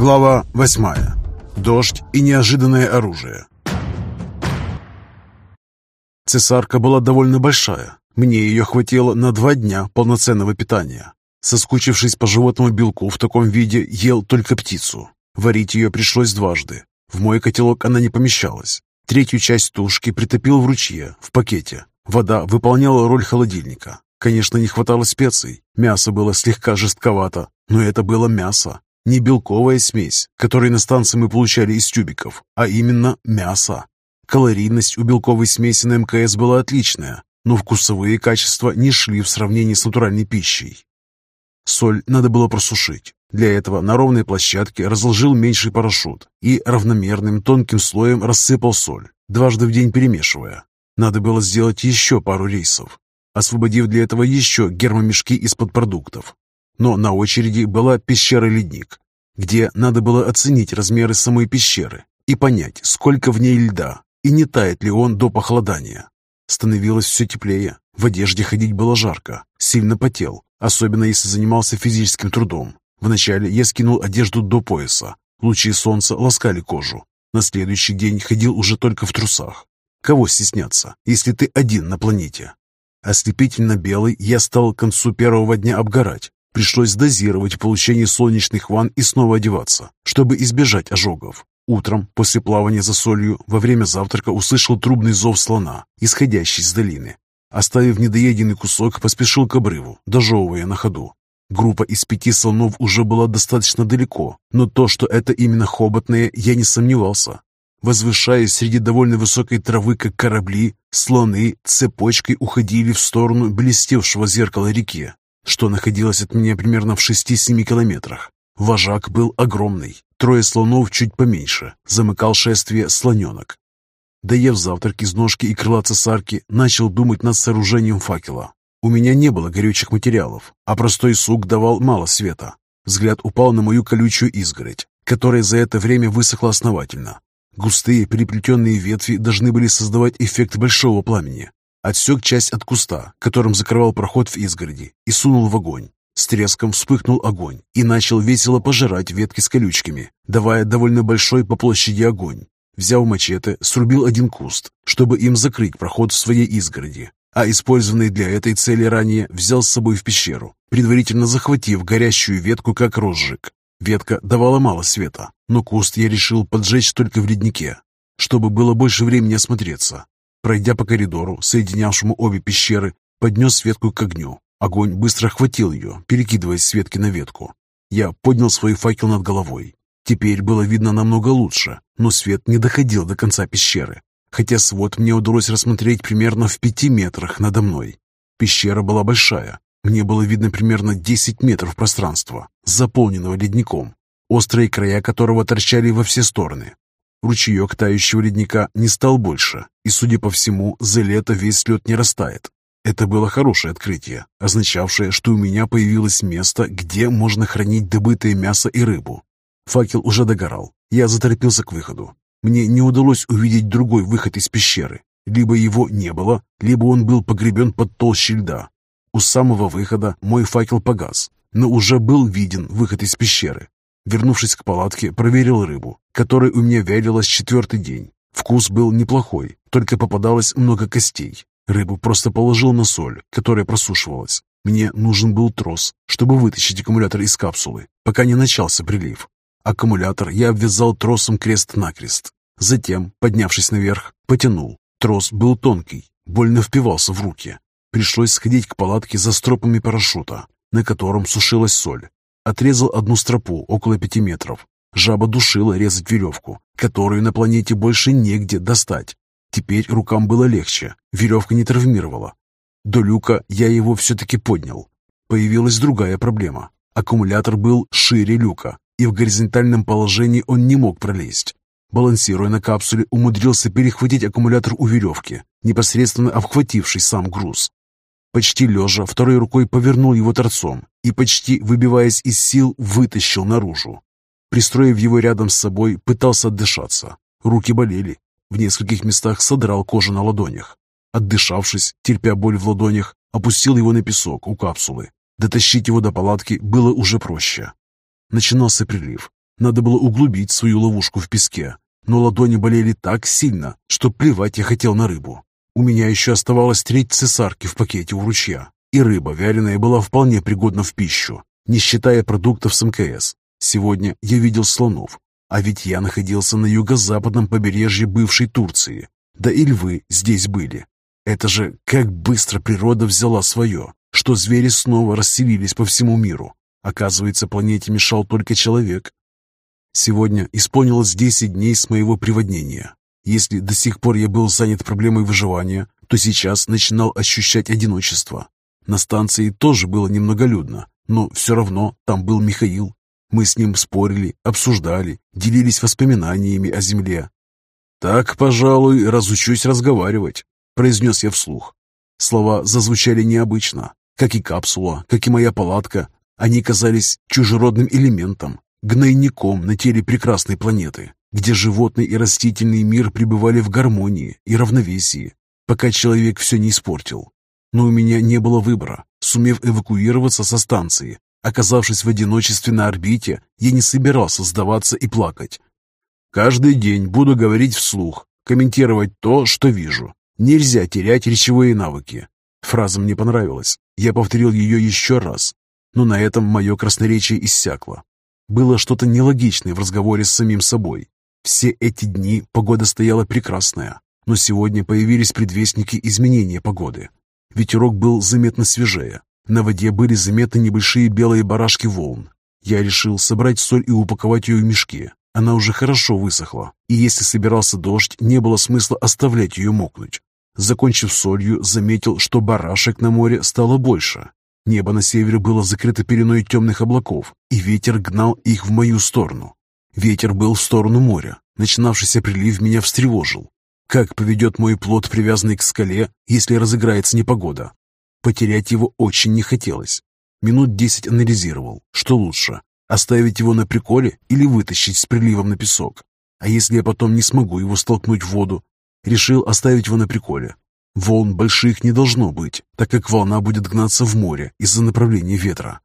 Глава 8. Дождь и неожиданное оружие. Цесарка была довольно большая. Мне ее хватило на два дня полноценного питания. Соскучившись по животному белку в таком виде, ел только птицу. Варить ее пришлось дважды. В мой котелок она не помещалась. Третью часть тушки притопил в ручье, в пакете. Вода выполняла роль холодильника. Конечно, не хватало специй. Мясо было слегка жестковато, но это было мясо. Не белковая смесь, которую на станции мы получали из тюбиков, а именно мясо. Калорийность у белковой смеси на МКС была отличная, но вкусовые качества не шли в сравнении с натуральной пищей. Соль надо было просушить. Для этого на ровной площадке разложил меньший парашют и равномерным тонким слоем рассыпал соль, дважды в день перемешивая. Надо было сделать еще пару рейсов, освободив для этого еще гермомешки из-под продуктов, но на очереди была пещера-ледник, где надо было оценить размеры самой пещеры и понять, сколько в ней льда и не тает ли он до похолодания. Становилось все теплее, в одежде ходить было жарко, сильно потел, особенно если занимался физическим трудом. Вначале я скинул одежду до пояса, лучи солнца ласкали кожу. На следующий день ходил уже только в трусах. Кого стесняться, если ты один на планете? Ослепительно белый я стал к концу первого дня обгорать, Пришлось дозировать получение солнечных ванн и снова одеваться, чтобы избежать ожогов. Утром, после плавания за солью, во время завтрака услышал трубный зов слона, исходящий с долины. Оставив недоеденный кусок, поспешил к обрыву, дожевывая на ходу. Группа из пяти слонов уже была достаточно далеко, но то, что это именно хоботные, я не сомневался. Возвышаясь среди довольно высокой травы, как корабли, слоны цепочкой уходили в сторону блестевшего зеркала реки, что находилось от меня примерно в 6-7 километрах. Вожак был огромный, трое слонов чуть поменьше, замыкал шествие слоненок. Доев завтрак из ножки и крыла цесарки, начал думать над сооружением факела. У меня не было горючих материалов, а простой сук давал мало света. Взгляд упал на мою колючую изгородь, которая за это время высохла основательно. Густые переплетенные ветви должны были создавать эффект большого пламени, Отсек часть от куста, которым закрывал проход в изгороди, и сунул в огонь. С треском вспыхнул огонь и начал весело пожирать ветки с колючками, давая довольно большой по площади огонь. Взяв мачете, срубил один куст, чтобы им закрыть проход в своей изгороди, а использованный для этой цели ранее взял с собой в пещеру, предварительно захватив горящую ветку как розжиг. Ветка давала мало света, но куст я решил поджечь только в леднике, чтобы было больше времени осмотреться. Пройдя по коридору, соединявшему обе пещеры, поднес ветку к огню. Огонь быстро охватил ее, перекидываясь с ветки на ветку. Я поднял свой факел над головой. Теперь было видно намного лучше, но свет не доходил до конца пещеры, хотя свод мне удалось рассмотреть примерно в пяти метрах надо мной. Пещера была большая, мне было видно примерно 10 метров пространства, заполненного ледником, острые края которого торчали во все стороны. Ручеек тающего ледника не стал больше, и, судя по всему, за лето весь лед не растает. Это было хорошее открытие, означавшее, что у меня появилось место, где можно хранить добытое мясо и рыбу. Факел уже догорал. Я заторопился к выходу. Мне не удалось увидеть другой выход из пещеры. Либо его не было, либо он был погребен под толщей льда. У самого выхода мой факел погас, но уже был виден выход из пещеры. Вернувшись к палатке, проверил рыбу, которая у меня вялилась четвертый день. Вкус был неплохой, только попадалось много костей. Рыбу просто положил на соль, которая просушивалась. Мне нужен был трос, чтобы вытащить аккумулятор из капсулы, пока не начался прилив. Аккумулятор я обвязал тросом крест-накрест. Затем, поднявшись наверх, потянул. Трос был тонкий, больно впивался в руки. Пришлось сходить к палатке за стропами парашюта, на котором сушилась соль. Отрезал одну стропу около пяти метров. Жаба душила резать веревку, которую на планете больше негде достать. Теперь рукам было легче, веревка не травмировала. До люка я его все-таки поднял. Появилась другая проблема. Аккумулятор был шире люка, и в горизонтальном положении он не мог пролезть. Балансируя на капсуле, умудрился перехватить аккумулятор у веревки, непосредственно обхвативший сам груз. Почти лежа, второй рукой повернул его торцом и, почти выбиваясь из сил, вытащил наружу. Пристроив его рядом с собой, пытался отдышаться. Руки болели. В нескольких местах содрал кожу на ладонях. Отдышавшись, терпя боль в ладонях, опустил его на песок у капсулы. Дотащить его до палатки было уже проще. Начинался прилив. Надо было углубить свою ловушку в песке, но ладони болели так сильно, что плевать я хотел на рыбу. У меня еще оставалась треть цесарки в пакете у ручья, и рыба вяленая была вполне пригодна в пищу, не считая продуктов с МКС. Сегодня я видел слонов, а ведь я находился на юго-западном побережье бывшей Турции. Да и львы здесь были. Это же как быстро природа взяла свое, что звери снова расселились по всему миру. Оказывается, планете мешал только человек. Сегодня исполнилось 10 дней с моего приводнения. Если до сих пор я был занят проблемой выживания, то сейчас начинал ощущать одиночество. На станции тоже было немноголюдно, но все равно там был Михаил. Мы с ним спорили, обсуждали, делились воспоминаниями о земле. «Так, пожалуй, разучусь разговаривать», — произнес я вслух. Слова зазвучали необычно, как и капсула, как и моя палатка. Они казались чужеродным элементом, гнойником на теле прекрасной планеты, где животный и растительный мир пребывали в гармонии и равновесии, пока человек все не испортил. Но у меня не было выбора. Сумев эвакуироваться со станции, оказавшись в одиночестве на орбите, я не собирался сдаваться и плакать. Каждый день буду говорить вслух, комментировать то, что вижу. Нельзя терять речевые навыки. Фраза мне понравилась. Я повторил ее еще раз. Но на этом мое красноречие иссякло. Было что-то нелогичное в разговоре с самим собой. Все эти дни погода стояла прекрасная, но сегодня появились предвестники изменения погоды. Ветерок был заметно свежее. На воде были заметны небольшие белые барашки волн. Я решил собрать соль и упаковать ее в мешки. Она уже хорошо высохла, и если собирался дождь, не было смысла оставлять ее мокнуть. Закончив солью, заметил, что барашек на море стало больше. Небо на севере было закрыто пеленой темных облаков, и ветер гнал их в мою сторону. Ветер был в сторону моря. Начинавшийся прилив меня встревожил. Как поведет мой плод, привязанный к скале, если разыграется непогода? Потерять его очень не хотелось. Минут десять анализировал, что лучше, оставить его на приколе или вытащить с приливом на песок. А если я потом не смогу его столкнуть в воду? Решил оставить его на приколе, Волн больших не должно быть, так как волна будет гнаться в море из-за направления ветра.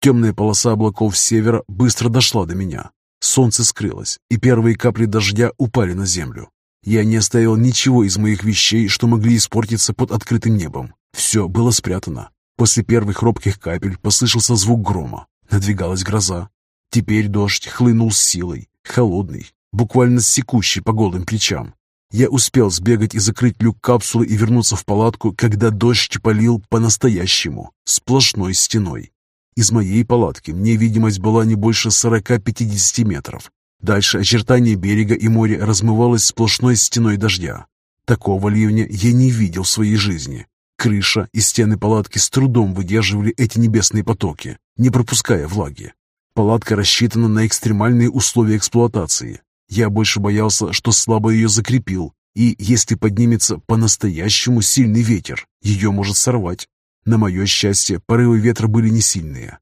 Темная полоса облаков с севера быстро дошла до меня. Солнце скрылось, и первые капли дождя упали на землю. Я не оставил ничего из моих вещей, что могли испортиться под открытым небом. Все было спрятано. После первых робких капель послышался звук грома. Надвигалась гроза. Теперь дождь хлынул с силой, холодный, буквально секущий по голым плечам. Я успел сбегать и закрыть люк капсулы и вернуться в палатку, когда дождь полил по-настоящему, сплошной стеной. Из моей палатки мне видимость была не больше 40-50 метров. Дальше очертания берега и моря размывалось сплошной стеной дождя. Такого ливня я не видел в своей жизни. Крыша и стены палатки с трудом выдерживали эти небесные потоки, не пропуская влаги. Палатка рассчитана на экстремальные условия эксплуатации, я больше боялся, что слабо ее закрепил, и если поднимется по-настоящему сильный ветер, ее может сорвать. На мое счастье, порывы ветра были не сильные.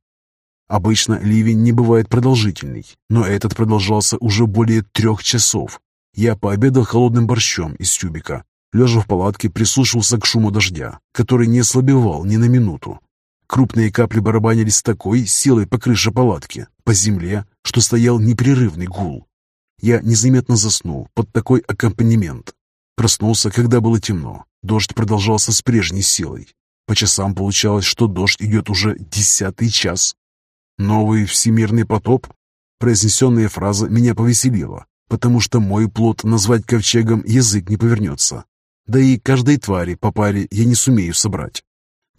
Обычно ливень не бывает продолжительный, но этот продолжался уже более трех часов. Я пообедал холодным борщом из тюбика. Лежа в палатке, прислушивался к шуму дождя, который не ослабевал ни на минуту. Крупные капли барабанились с такой силой по крыше палатки, по земле, что стоял непрерывный гул. Я незаметно заснул под такой аккомпанемент. Проснулся, когда было темно. Дождь продолжался с прежней силой. По часам получалось, что дождь идет уже десятый час. «Новый всемирный потоп?» Произнесенная фраза меня повеселила, потому что мой плод назвать ковчегом язык не повернется. Да и каждой твари по паре я не сумею собрать.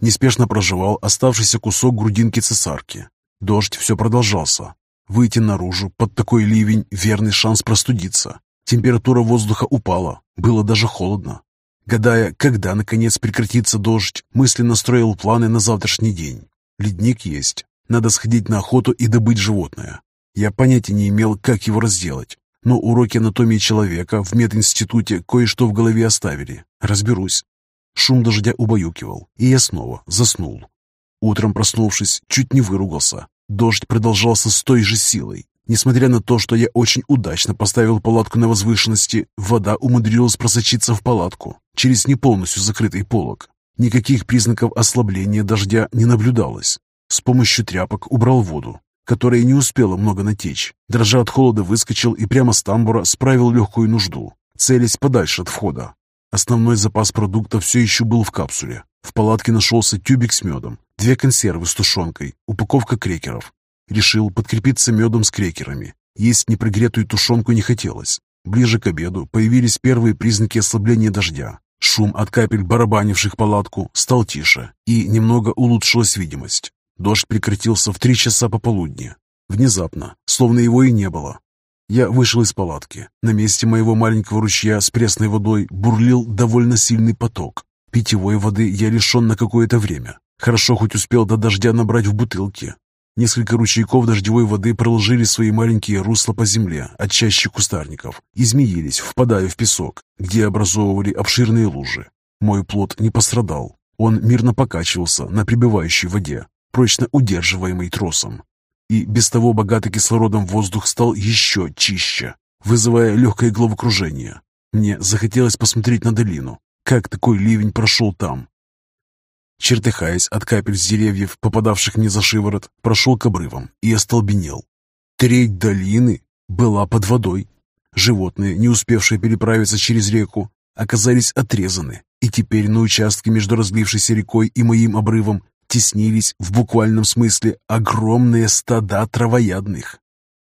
Неспешно проживал оставшийся кусок грудинки цесарки. Дождь все продолжался, Выйти наружу под такой ливень – верный шанс простудиться. Температура воздуха упала, было даже холодно. Гадая, когда наконец прекратится дождь, мысленно строил планы на завтрашний день. Ледник есть, надо сходить на охоту и добыть животное. Я понятия не имел, как его разделать, но уроки анатомии человека в мединституте кое-что в голове оставили. Разберусь. Шум дождя убаюкивал, и я снова заснул. Утром проснувшись, чуть не выругался. Дождь продолжался с той же силой. Несмотря на то, что я очень удачно поставил палатку на возвышенности, вода умудрилась просочиться в палатку через не полностью закрытый полог. Никаких признаков ослабления дождя не наблюдалось. С помощью тряпок убрал воду. которая не успела много натечь. Дрожа от холода выскочил и прямо с тамбура справил легкую нужду, целясь подальше от входа. Основной запас продуктов все еще был в капсуле. В палатке нашелся тюбик с медом, две консервы с тушенкой, упаковка крекеров. Решил подкрепиться медом с крекерами. Есть непрогретую тушенку не хотелось. Ближе к обеду появились первые признаки ослабления дождя. Шум от капель, барабанивших палатку, стал тише, и немного улучшилась видимость. Дождь прекратился в три часа пополудни. Внезапно, словно его и не было. Я вышел из палатки. На месте моего маленького ручья с пресной водой бурлил довольно сильный поток. Питьевой воды я лишен на какое-то время. Хорошо хоть успел до дождя набрать в бутылке. Несколько ручейков дождевой воды проложили свои маленькие русла по земле от чаще кустарников и змеились, впадая в песок, где образовывали обширные лужи. Мой плод не пострадал. Он мирно покачивался на прибывающей воде, прочно удерживаемый тросом и без того богатый кислородом воздух стал еще чище, вызывая легкое головокружение. Мне захотелось посмотреть на долину, как такой ливень прошел там. Чертыхаясь от капель с деревьев, попадавших мне за шиворот, прошел к обрывам и остолбенел. Треть долины была под водой. Животные, не успевшие переправиться через реку, оказались отрезаны, и теперь на участке между разлившейся рекой и моим обрывом теснились в буквальном смысле огромные стада травоядных.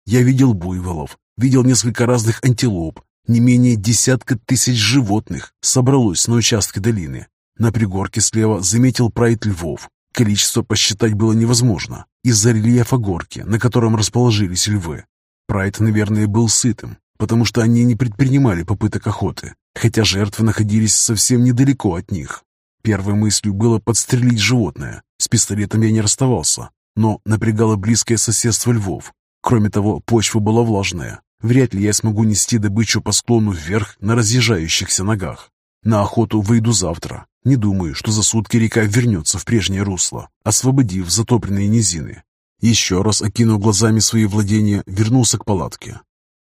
Я видел буйволов, видел несколько разных антилоп, не менее десятка тысяч животных собралось на участке долины. На пригорке слева заметил прайд львов. Количество посчитать было невозможно из-за рельефа горки, на котором расположились львы. Прайд, наверное, был сытым, потому что они не предпринимали попыток охоты, хотя жертвы находились совсем недалеко от них. Первой мыслью было подстрелить животное. С пистолетом я не расставался, но напрягало близкое соседство львов. Кроме того, почва была влажная. Вряд ли я смогу нести добычу по склону вверх на разъезжающихся ногах. На охоту выйду завтра. Не думаю, что за сутки река вернется в прежнее русло, освободив затопленные низины. Еще раз окинув глазами свои владения, вернулся к палатке.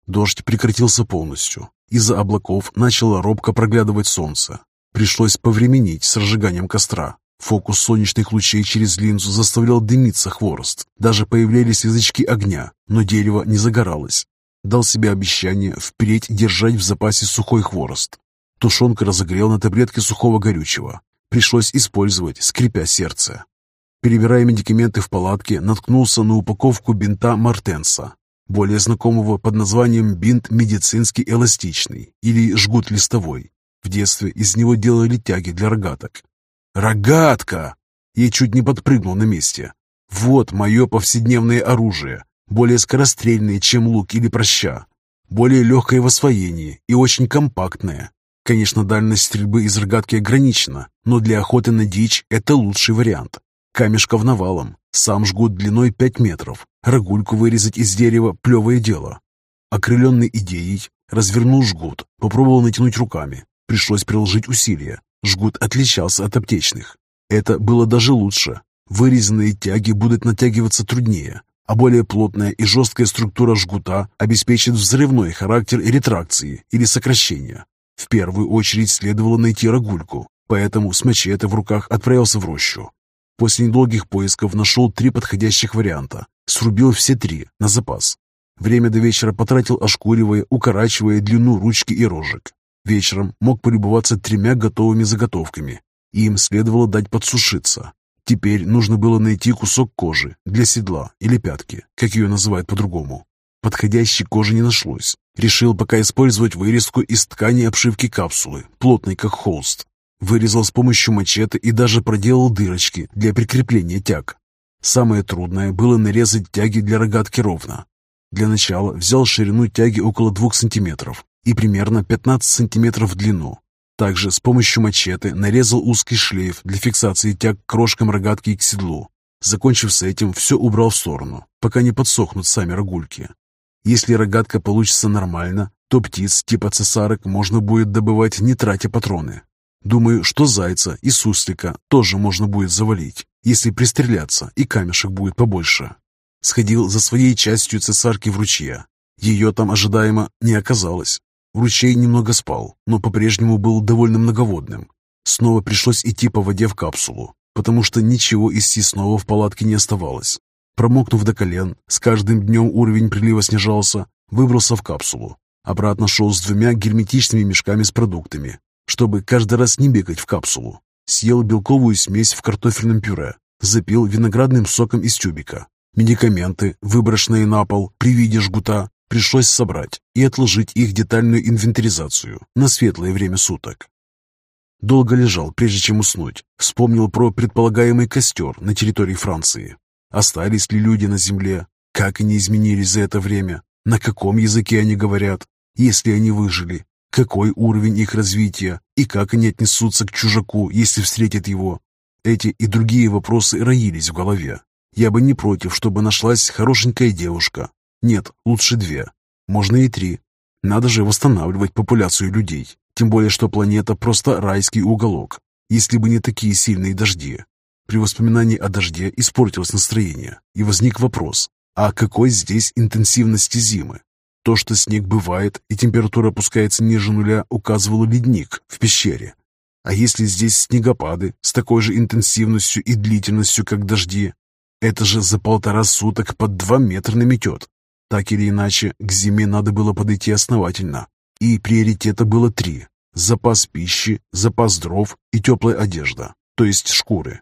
Дождь прекратился полностью. Из-за облаков начало робко проглядывать солнце. Пришлось повременить с разжиганием костра. Фокус солнечных лучей через линзу заставлял дымиться хворост. Даже появлялись язычки огня, но дерево не загоралось. Дал себе обещание впредь держать в запасе сухой хворост. Тушенка разогрел на таблетке сухого горючего. Пришлось использовать, скрипя сердце. Перебирая медикаменты в палатке, наткнулся на упаковку бинта Мартенса, более знакомого под названием бинт медицинский эластичный или жгут листовой. В детстве из него делали тяги для рогаток. Рогатка! Я чуть не подпрыгнул на месте. Вот мое повседневное оружие, более скорострельное, чем лук или проща, более легкое в освоении и очень компактное. Конечно, дальность стрельбы из рогатки ограничена, но для охоты на дичь это лучший вариант. Камешков навалом, сам жгут длиной 5 метров, рогульку вырезать из дерева – плевое дело. Окрыленный идеей, развернул жгут, попробовал натянуть руками, Пришлось приложить усилия. Жгут отличался от аптечных. Это было даже лучше. Вырезанные тяги будут натягиваться труднее, а более плотная и жесткая структура жгута обеспечит взрывной характер ретракции или сокращения. В первую очередь следовало найти рогульку, поэтому с мачете в руках отправился в рощу. После недолгих поисков нашел три подходящих варианта. Срубил все три, на запас. Время до вечера потратил, ошкуривая, укорачивая длину ручки и рожек. Вечером мог полюбоваться тремя готовыми заготовками. Им следовало дать подсушиться. Теперь нужно было найти кусок кожи для седла или пятки, как ее называют по-другому. Подходящей кожи не нашлось. Решил пока использовать вырезку из ткани обшивки капсулы, плотной как холст. Вырезал с помощью мачете и даже проделал дырочки для прикрепления тяг. Самое трудное было нарезать тяги для рогатки ровно. Для начала взял ширину тяги около 2 сантиметров, и примерно 15 сантиметров в длину. Также с помощью мачете нарезал узкий шлейф для фиксации тяг к крошкам рогатки и к седлу. Закончив с этим, все убрал в сторону, пока не подсохнут сами рогульки. Если рогатка получится нормально, то птиц типа цесарок можно будет добывать, не тратя патроны. Думаю, что зайца и суслика тоже можно будет завалить, если пристреляться, и камешек будет побольше. Сходил за своей частью цесарки в ручье. Ее там ожидаемо не оказалось. Ручей немного спал, но по-прежнему был довольно многоводным. Снова пришлось идти по воде в капсулу, потому что ничего из съестного в палатке не оставалось. Промокнув до колен, с каждым днем уровень прилива снижался, выбрался в капсулу. Обратно шел с двумя герметичными мешками с продуктами, чтобы каждый раз не бегать в капсулу. Съел белковую смесь в картофельном пюре, запил виноградным соком из тюбика. Медикаменты, выброшенные на пол при виде жгута, пришлось собрать и отложить их детальную инвентаризацию на светлое время суток. Долго лежал, прежде чем уснуть. Вспомнил про предполагаемый костер на территории Франции. Остались ли люди на земле? Как они изменились за это время? На каком языке они говорят? Если они выжили? Какой уровень их развития? И как они отнесутся к чужаку, если встретят его? Эти и другие вопросы роились в голове. Я бы не против, чтобы нашлась хорошенькая девушка. Нет, лучше две. Можно и три. Надо же восстанавливать популяцию людей. Тем более, что планета просто райский уголок. Если бы не такие сильные дожди. При воспоминании о дожде испортилось настроение. И возник вопрос, а какой здесь интенсивности зимы? То, что снег бывает и температура опускается ниже нуля, указывало ледник в пещере. А если здесь снегопады с такой же интенсивностью и длительностью, как дожди, это же за полтора суток под два метра наметет. Так или иначе, к зиме надо было подойти основательно. И приоритета было три. Запас пищи, запас дров и теплая одежда, то есть шкуры.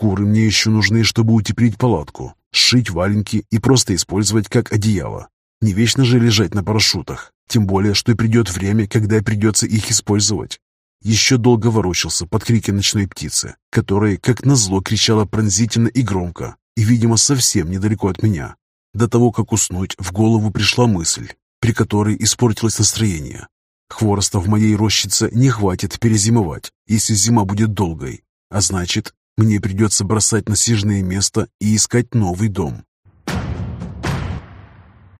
Шкуры мне еще нужны, чтобы утеплить палатку, сшить валенки и просто использовать как одеяло. Не вечно же лежать на парашютах, тем более, что придет время, когда придется их использовать. Еще долго ворочался под крики ночной птицы, которая, как назло, кричала пронзительно и громко, и, видимо, совсем недалеко от меня. До того, как уснуть, в голову пришла мысль, при которой испортилось настроение. Хвороста в моей рощице не хватит перезимовать, если зима будет долгой, а значит, мне придется бросать насиженное место и искать новый дом.